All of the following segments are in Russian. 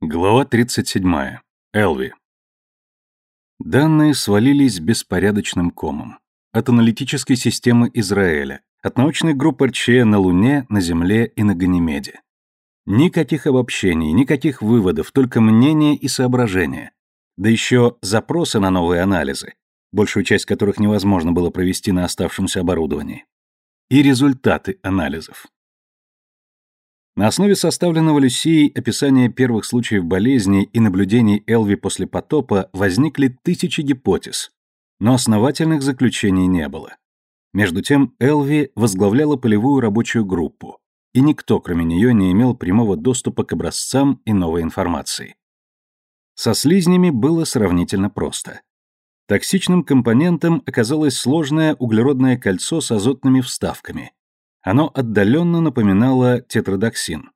Глава 37. Элви. Данные свалились беспорядочным комом. От аналитической системы Израиля, от научной группы РЧ на Луне, на Земле и на Ганимеде. Никаких обобщений, никаких выводов, только мнения и соображения. Да еще запросы на новые анализы, большую часть которых невозможно было провести на оставшемся оборудовании. И результаты анализов. На основе составленного Люсией описания первых случаев болезни и наблюдений Элви после потопа возникли тысячи гипотез, но основательных заключений не было. Между тем Элви возглавляла полевую рабочую группу, и никто, кроме нее, не имел прямого доступа к образцам и новой информации. Со слизнями было сравнительно просто. Токсичным компонентом оказалось сложное углеродное кольцо с азотными вставками – оно отдаленно напоминало тетродоксин.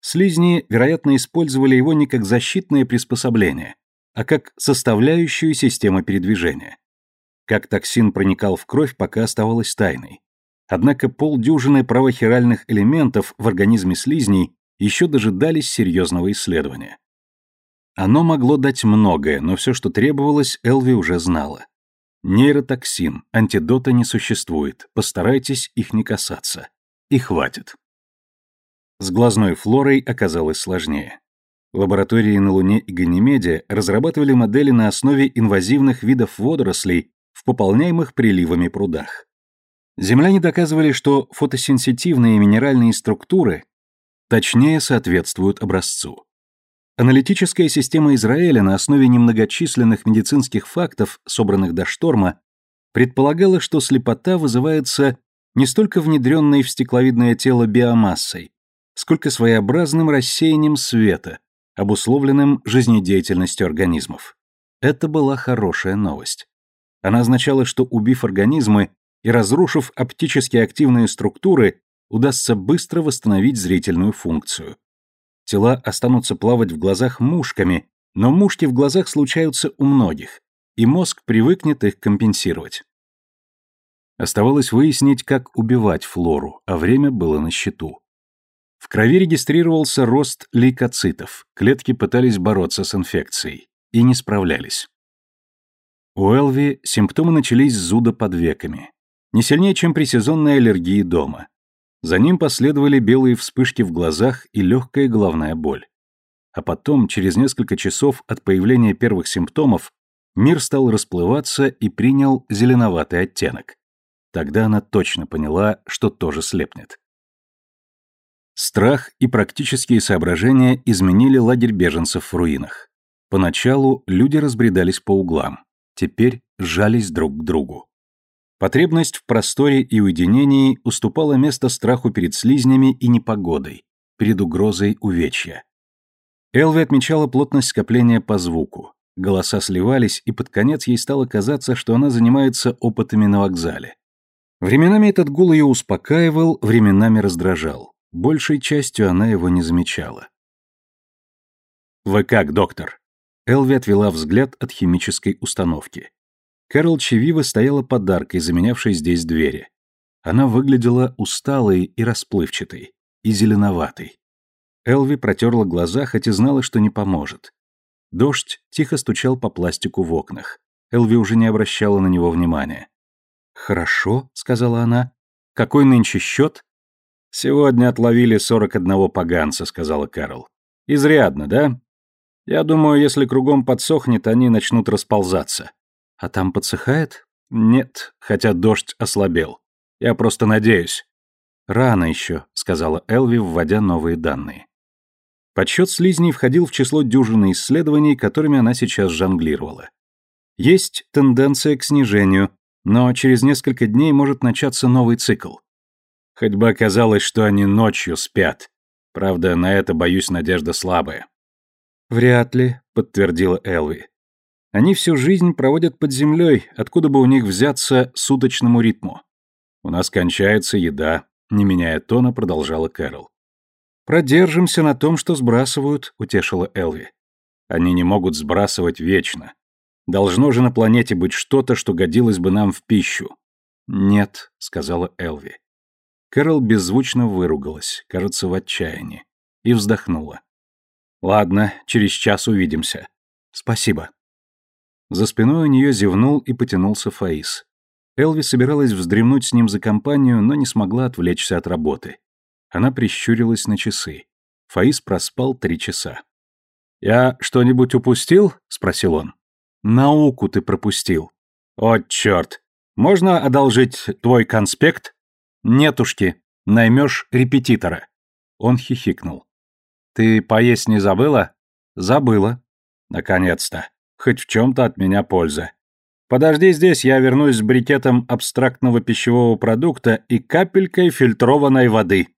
Слизни, вероятно, использовали его не как защитное приспособление, а как составляющую системы передвижения. Как токсин проникал в кровь, пока оставалось тайной. Однако полдюжины правохиральных элементов в организме слизней еще дожидались серьезного исследования. Оно могло дать многое, но все, что требовалось, Элви уже знала. Нейротоксин, антидота не существует, постарайтесь их не касаться. И хватит. С глазной флорой оказалось сложнее. Лаборатории на Луне и Ганимеде разрабатывали модели на основе инвазивных видов водорослей в пополняемых приливами прудах. Земляне доказывали, что фотосенситивные минеральные структуры точнее соответствуют образцу. Аналитическая система Израиля на основе немногочисленных медицинских фактов, собранных до шторма, предполагала, что слепота вызывается не столько внедренной в стекловидное тело биомассой, сколько своеобразным рассеянием света, обусловленным жизнедеятельностью организмов. Это была хорошая новость. Она означала, что убив организмы и разрушив оптически активные структуры, удастся быстро восстановить зрительную функцию. Тела останутся плавать в глазах мушками, но мушки в глазах случаются у многих, и мозг привыкнет их компенсировать. Оставалось выяснить, как убивать флору, а время было на счету. В крови регистрировался рост лейкоцитов, клетки пытались бороться с инфекцией и не справлялись. У Элви симптомы начались с зуда под веками, не сильнее, чем при сезонной аллергии дома. За ним последовали белые вспышки в глазах и легкая головная боль. А потом, через несколько часов от появления первых симптомов, мир стал расплываться и принял зеленоватый оттенок. Тогда она точно поняла, что тоже слепнет. Страх и практические соображения изменили лагерь беженцев в руинах. Поначалу люди разбредались по углам, теперь сжались друг к другу. Потребность в просторе и уединении уступала место страху перед слизнями и непогодой, перед угрозой увечья. Элви отмечала плотность скопления по звуку. Голоса сливались, и под конец ей стало казаться, что она занимается опытами на вокзале. Временами этот гул ее успокаивал, временами раздражал. Большей частью она его не замечала. «Вы как, доктор?» Элви отвела взгляд от химической установки. Кэрол Чевива стояла подаркой, заменявшей здесь двери. Она выглядела усталой и расплывчатой, и зеленоватой. Элви протерла глаза, хоть и знала, что не поможет. Дождь тихо стучал по пластику в окнах. Элви уже не обращала на него внимания. «Хорошо», — сказала она. «Какой нынче счет?» «Сегодня отловили сорок одного поганца», — сказала Кэрол. «Изрядно, да? Я думаю, если кругом подсохнет, они начнут расползаться. А там подсыхает? Нет, хотя дождь ослабел. Я просто надеюсь. Рано еще, сказала Элви, вводя новые данные. Подсчет слизней входил в число дюжины исследований, которыми она сейчас жонглировала. Есть тенденция к снижению, но через несколько дней может начаться новый цикл. Хоть бы оказалось, что они ночью спят. Правда, на это, боюсь, надежда слабая. «Вряд ли», — подтвердила Элви. Они всю жизнь проводят под землей, откуда бы у них взяться суточному ритму. У нас кончается еда, не меняя тона, продолжала Кэрол. Продержимся на том, что сбрасывают, утешила Элви. Они не могут сбрасывать вечно. Должно же на планете быть что-то, что годилось бы нам в пищу. Нет, сказала Элви. Кэрол беззвучно выругалась, кажется, в отчаянии, и вздохнула. Ладно, через час увидимся. Спасибо. За спиной у нее зевнул и потянулся Фаис. Элви собиралась вздремнуть с ним за компанию, но не смогла отвлечься от работы. Она прищурилась на часы. Фаис проспал три часа. «Я что-нибудь упустил?» — спросил он. «Науку ты пропустил». «О, черт! Можно одолжить твой конспект?» «Нетушки. Наймешь репетитора». Он хихикнул. «Ты поесть не забыла?» «Забыла». «Наконец-то. Хоть в чем-то от меня польза. Подожди здесь, я вернусь с брикетом абстрактного пищевого продукта и капелькой фильтрованной воды».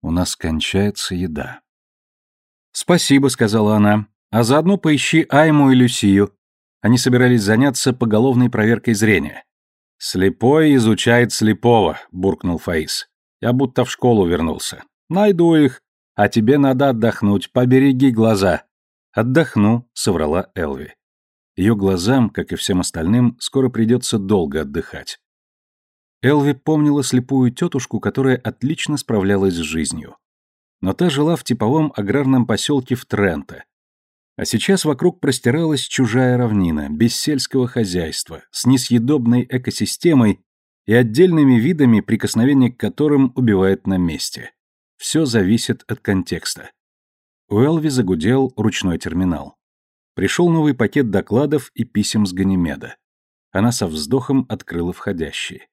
«У нас кончается еда». «Спасибо», — сказала она. «А заодно поищи Айму и Люсию. Они собирались заняться поголовной проверкой зрения». «Слепой изучает слепого», — буркнул Фаис. «Я будто в школу вернулся. Найду их. А тебе надо отдохнуть, побереги глаза». «Отдохну», — соврала Элви. Ее глазам, как и всем остальным, скоро придется долго отдыхать. Элви помнила слепую тетушку, которая отлично справлялась с жизнью. Но та жила в типовом аграрном поселке в Тренто, а сейчас вокруг простиралась чужая равнина, без сельского хозяйства, с несъедобной экосистемой и отдельными видами, прикосновение к которым убивает на месте. Все зависит от контекста. У Элви загудел ручной терминал. Пришел новый пакет докладов и писем с Ганимеда. Она со вздохом открыла входящие.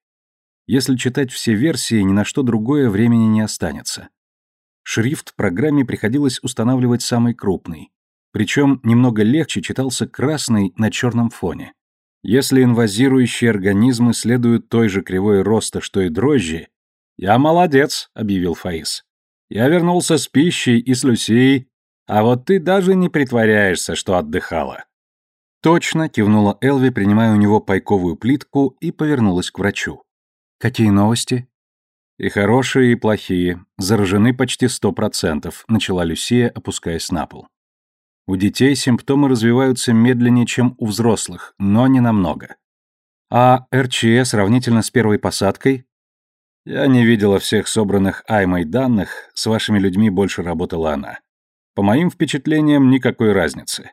Если читать все версии, ни на что другое времени не останется. Шрифт программе приходилось устанавливать самый крупный, причем немного легче читался красный на черном фоне. Если инвазирующие организмы следуют той же кривой роста, что и дрожжи, «Я молодец», — объявил Фаис. «Я вернулся с пищей и с Люсией, а вот ты даже не притворяешься, что отдыхала». «Точно», — кивнула Элви, принимая у него пайковую плитку, и повернулась к врачу. «Какие новости?» «И хорошие, и плохие. Заражены почти сто процентов», — начала Люсия, опускаясь на пол. У детей симптомы развиваются медленнее, чем у взрослых, но не намного. А РЧС сравнительно с первой посадкой? Я не видела всех собранных Аймой данных, с вашими людьми больше работала она. По моим впечатлениям, никакой разницы.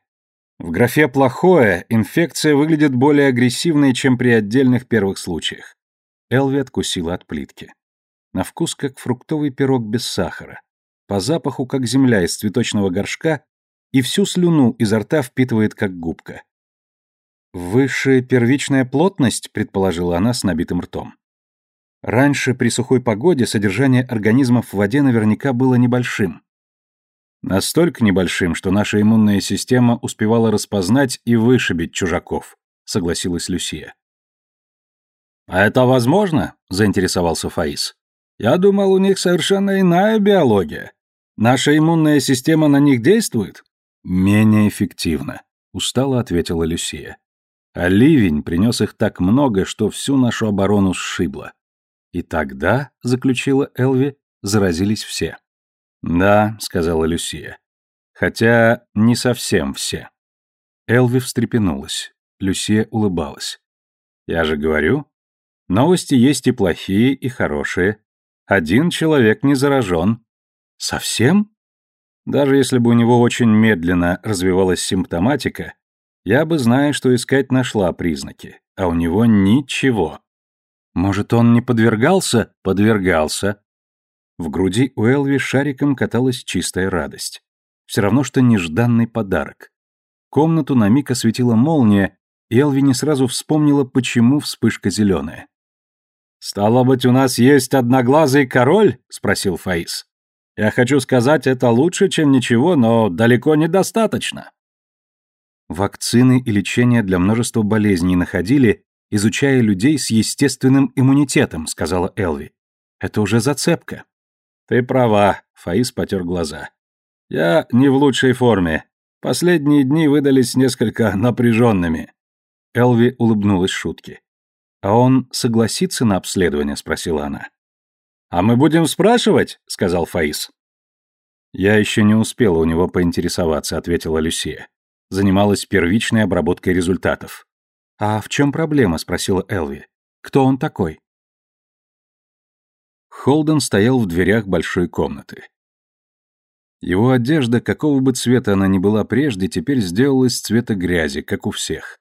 В графе «плохое» инфекция выглядит более агрессивной, чем при отдельных первых случаях. Элви откусила от плитки. На вкус как фруктовый пирог без сахара. По запаху как земля из цветочного горшка и всю слюну изо рта впитывает как губка. «Высшая первичная плотность», — предположила она с набитым ртом. Раньше при сухой погоде содержание организмов в воде наверняка было небольшим. Настолько небольшим, что наша иммунная система успевала распознать и вышибить чужаков, согласилась Люсия. А это возможно? заинтересовался Фаис. Я думал, у них совершенно иная биология. Наша иммунная система на них действует? «Менее эффективно», — устало ответила Люсия. «А ливень принес их так много, что всю нашу оборону сшибло». «И тогда», — заключила Элви, — заразились все. «Да», — сказала Люсия. «Хотя не совсем все». Элви встрепенулась. Люсия улыбалась. «Я же говорю, новости есть и плохие, и хорошие. Один человек не заражен». «Совсем?» Даже если бы у него очень медленно развивалась симптоматика, я бы, зная, что искать, нашла признаки, а у него ничего. Может, он не подвергался? Подвергался. В груди у Элви шариком каталась чистая радость. Все равно, что нежданный подарок. Комнату на миг осветила молния, и Элви не сразу вспомнила, почему вспышка зеленая. «Стало быть, у нас есть одноглазый король?» — спросил Фаис. Я хочу сказать, это лучше, чем ничего, но далеко недостаточно. Вакцины и лечение для множества болезней находили, изучая людей с естественным иммунитетом, сказала Элви. Это уже зацепка. Ты права, Фаис потер глаза. Я не в лучшей форме. Последние дни выдались несколько напряженными. Элви улыбнулась шутке. «А он согласится на обследование?» — спросила она. «А мы будем спрашивать?» — сказал Фаис. «Я еще не успела у него поинтересоваться», — ответила Люсия. Занималась первичной обработкой результатов. «А в чем проблема?» — спросила Элви. «Кто он такой?» Холден стоял в дверях большой комнаты. Его одежда, какого бы цвета она ни была прежде, теперь сделалась цвета грязи, как у всех.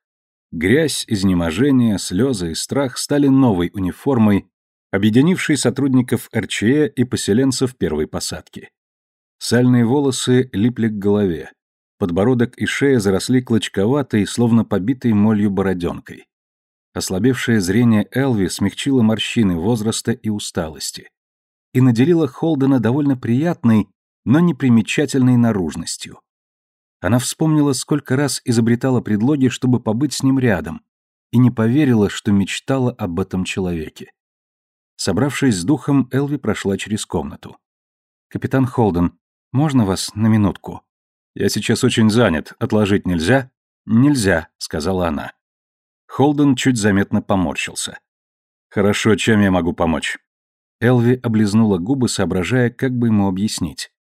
Грязь, изнеможение, слезы и страх стали новой униформой, объединившей сотрудников РЧЭ и поселенцев первой посадки. Сальные волосы липли к голове. Подбородок и шея заросли клочковатой, словно побитой молью бороденкой. Ослабевшее зрение Элви смягчило морщины возраста и усталости и наделило Холдена довольно приятной, но непримечательной наружностью. Она вспомнила, сколько раз изобретала предлоги, чтобы побыть с ним рядом, и не поверила, что мечтала об этом человеке. Собравшись с духом, Элви прошла через комнату. «Капитан Холден, можно вас на минутку?» «Я сейчас очень занят. Отложить нельзя?» «Нельзя», — сказала она. Холден чуть заметно поморщился. «Хорошо, чем я могу помочь?» Элви облизнула губы, соображая, как бы ему объяснить.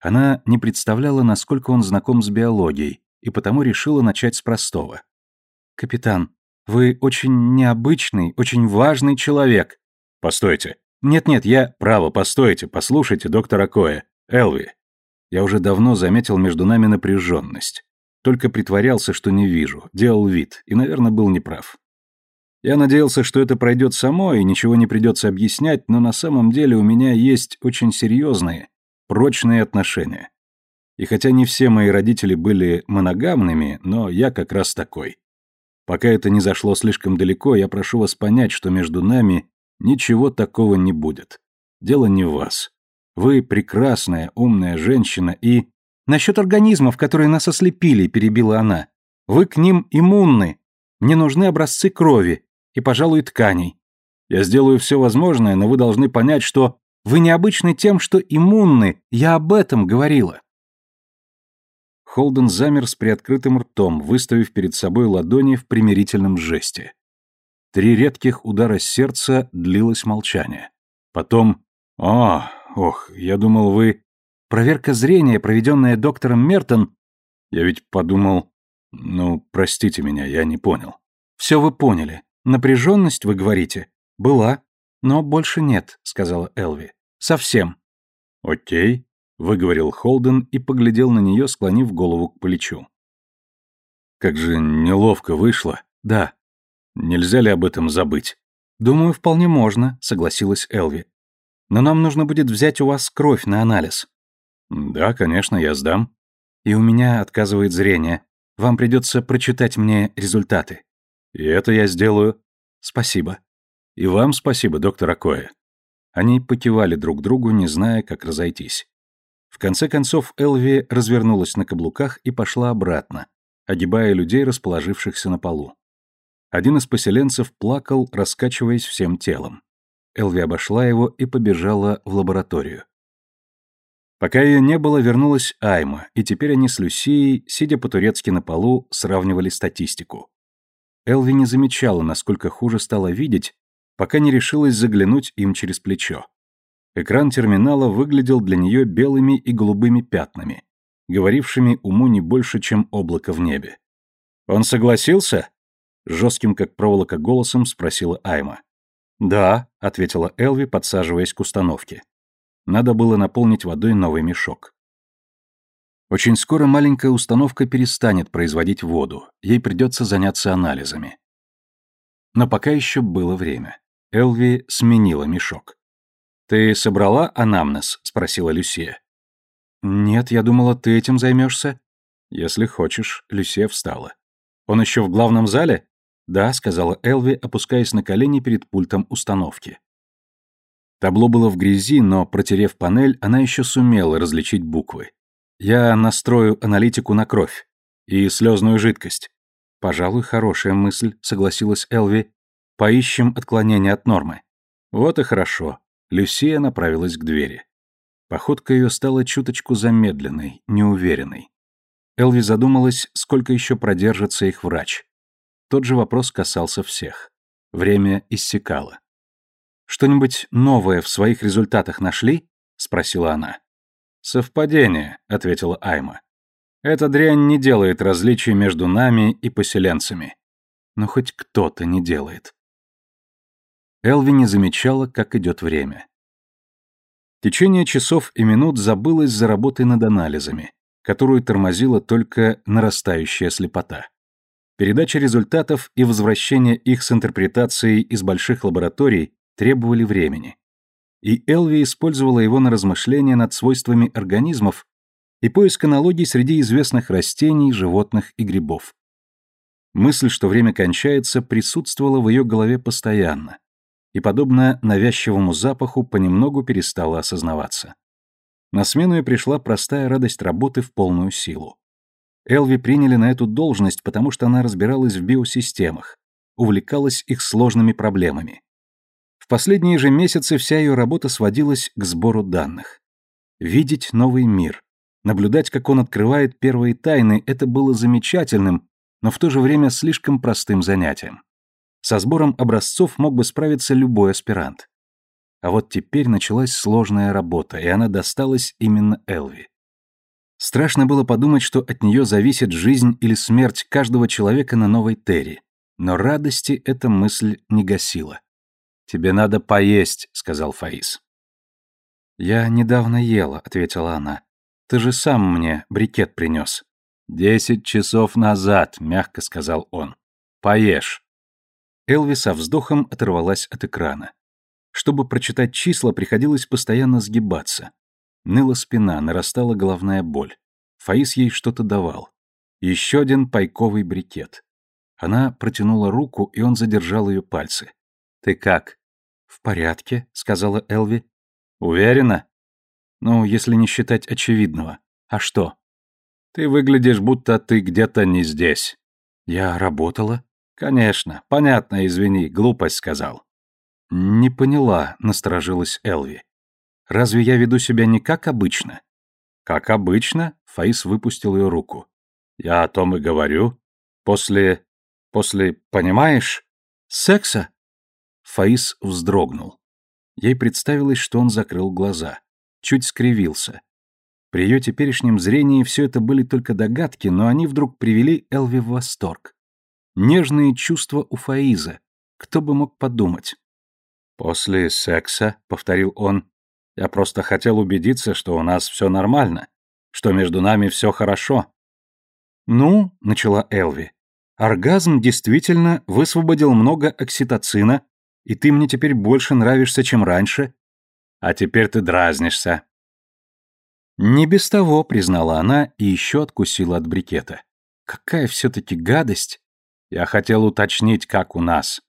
Она не представляла, насколько он знаком с биологией, и потому решила начать с простого. «Капитан, вы очень необычный, очень важный человек». «Постойте». «Нет-нет, я...» «Право, постойте, послушайте, доктор Акоя. Элви». Я уже давно заметил между нами напряженность. Только притворялся, что не вижу, делал вид, и, наверное, был неправ. Я надеялся, что это пройдет само, и ничего не придется объяснять, но на самом деле у меня есть очень серьезные, прочные отношения. И хотя не все мои родители были моногамными, но я как раз такой. Пока это не зашло слишком далеко, я прошу вас понять, что между нами ничего такого не будет. Дело не в вас. Вы прекрасная, умная женщина и... «Насчет организмов, которые нас ослепили», — перебила она. «Вы к ним иммунны. Мне нужны образцы крови и, пожалуй, тканей. Я сделаю все возможное, но вы должны понять, что вы необычны тем, что иммунны. Я об этом говорила». Холден замер с приоткрытым ртом, выставив перед собой ладони в примирительном жесте. Три редких удара сердца длилось молчание. Потом «О, ох, я думал, вы...» Проверка зрения, проведенная доктором Мертон... Я ведь подумал... Ну, простите меня, я не понял. Все вы поняли. Напряженность, вы говорите? Была. Но больше нет, сказала Элви. Совсем. Окей, выговорил Холден и поглядел на нее, склонив голову к плечу. Как же неловко вышло. Да. Нельзя ли об этом забыть? Думаю, вполне можно, согласилась Элви. Но нам нужно будет взять у вас кровь на анализ. «Да, конечно, я сдам». «И у меня отказывает зрение. Вам придется прочитать мне результаты». «И это я сделаю». «Спасибо». «И вам спасибо, доктор Акоя». Они покивали друг другу, не зная, как разойтись. В конце концов Элви развернулась на каблуках и пошла обратно, огибая людей, расположившихся на полу. Один из поселенцев плакал, раскачиваясь всем телом. Элви обошла его и побежала в лабораторию. Пока ее не было, вернулась Айма, и теперь они с Люсией, сидя по-турецки на полу, сравнивали статистику. Элви не замечала, насколько хуже стало видеть, пока не решилась заглянуть им через плечо. Экран терминала выглядел для нее белыми и голубыми пятнами, говорившими уму не больше, чем облако в небе. «Он согласился?» — жестким, как проволока, голосом спросила Айма. «Да», — ответила Элви, подсаживаясь к установке. Надо было наполнить водой новый мешок. Очень скоро маленькая установка перестанет производить воду, ей придется заняться анализами. Но пока еще было время. Элви сменила мешок. «Ты собрала анамнез?» — спросила Люсия. «Нет, я думала, ты этим займешься». «Если хочешь», — Люсия встала. «Он еще в главном зале?» «Да», — сказала Элви, опускаясь на колени перед пультом установки. Табло было в грязи, но, протерев панель, она еще сумела различить буквы. «Я настрою аналитику на кровь. И слезную жидкость». «Пожалуй, хорошая мысль», — согласилась Элви. «Поищем отклонение от нормы». «Вот и хорошо». Люсия направилась к двери. Походка ее стала чуточку замедленной, неуверенной. Элви задумалась, сколько еще продержится их врач. Тот же вопрос касался всех. Время иссякало. «Что-нибудь новое в своих результатах нашли?» — спросила она. «Совпадение», — ответила Айма. «Эта дрянь не делает различий между нами и поселенцами. Но хоть кто-то не делает». Элви не замечала, как идет время. течение часов и минут забылось за работой над анализами, которую тормозила только нарастающая слепота. Передача результатов и возвращение их с интерпретацией из больших лабораторий требовали времени. И Элви использовала его на размышления над свойствами организмов и поиск аналогий среди известных растений, животных и грибов. Мысль, что время кончается, присутствовала в ее голове постоянно, и, подобно навязчивому запаху, понемногу перестала осознаваться. На смену ей пришла простая радость работы в полную силу. Элви приняли на эту должность, потому что она разбиралась в биосистемах, увлекалась их сложными проблемами. Последние же месяцы вся ее работа сводилась к сбору данных. Видеть новый мир, наблюдать, как он открывает первые тайны, это было замечательным, но в то же время слишком простым занятием. Со сбором образцов мог бы справиться любой аспирант. А вот теперь началась сложная работа, и она досталась именно Элви. Страшно было подумать, что от нее зависит жизнь или смерть каждого человека на Новой Терри, но радости эта мысль не гасила. «Тебе надо поесть», — сказал Фаис. «Я недавно ела», — ответила она. «Ты же сам мне брикет принес». «Десять часов назад», — мягко сказал он. «Поешь». Элви со вздохом оторвалась от экрана. Чтобы прочитать числа, приходилось постоянно сгибаться. Ныла спина, нарастала головная боль. Фаис ей что-то давал. Еще один пайковый брикет. Она протянула руку, и он задержал ее пальцы. «Ты как?» «В порядке», — сказала Элви. «Уверена?» «Ну, если не считать очевидного. А что?» «Ты выглядишь, будто ты где-то не здесь». «Я работала?» «Конечно. Понятно, извини, глупость сказал». «Не поняла», — насторожилась Элви. Разве я веду себя не как обычно? Как обычно? Фаис выпустил ее руку. Я о том и говорю. После... после... понимаешь? Секса? Фаис вздрогнул. Ей представилось, что он закрыл глаза. Чуть скривился. При ее теперешнем зрении все это были только догадки, но они вдруг привели Элви в восторг. Нежные чувства у Фаиза. Кто бы мог подумать? «После секса», — повторил он, я просто хотел убедиться, что у нас все нормально, что между нами все хорошо». «Ну», — начала Элви, — «оргазм действительно высвободил много окситоцина, и ты мне теперь больше нравишься, чем раньше». «А теперь ты дразнишься». «Не без того», — признала она и еще откусила от брикета. «Какая все-таки гадость!» «Я хотел уточнить, как у нас».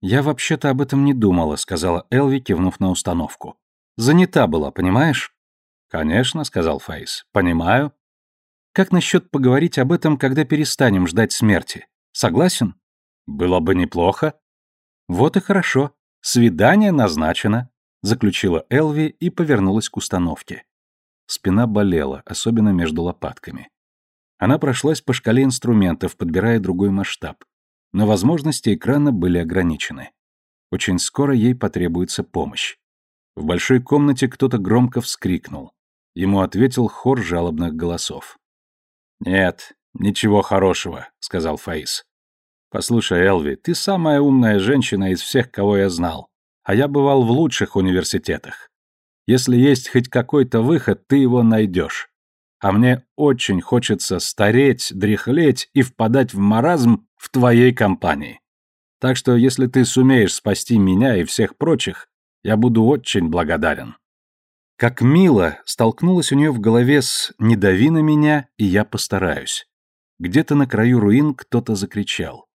«Я вообще-то об этом не думала», — сказала Элви, кивнув на установку. Занята была, понимаешь? Конечно, сказал Фейс. Понимаю. Как насчет поговорить об этом, когда перестанем ждать смерти? Согласен? Было бы неплохо. Вот и хорошо. Свидание назначено, заключила Элви и повернулась к установке. Спина болела, особенно между лопатками. Она прошлась по шкале инструментов, подбирая другой масштаб. Но возможности экрана были ограничены. Очень скоро ей потребуется помощь. В большой комнате кто-то громко вскрикнул. Ему ответил хор жалобных голосов. «Нет, ничего хорошего», — сказал Фаис. «Послушай, Элви, ты самая умная женщина из всех, кого я знал, а я бывал в лучших университетах. Если есть хоть какой-то выход, ты его найдешь. А мне очень хочется стареть, дряхлеть и впадать в маразм в твоей компании. Так что если ты сумеешь спасти меня и всех прочих, я буду очень благодарен. Как мило столкнулась у нее в голове с «не дави на меня, и я постараюсь». Где-то на краю руин кто-то закричал.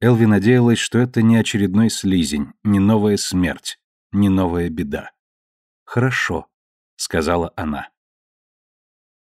Элви надеялась, что это не очередной слизень, не новая смерть, не новая беда. «Хорошо», — сказала она.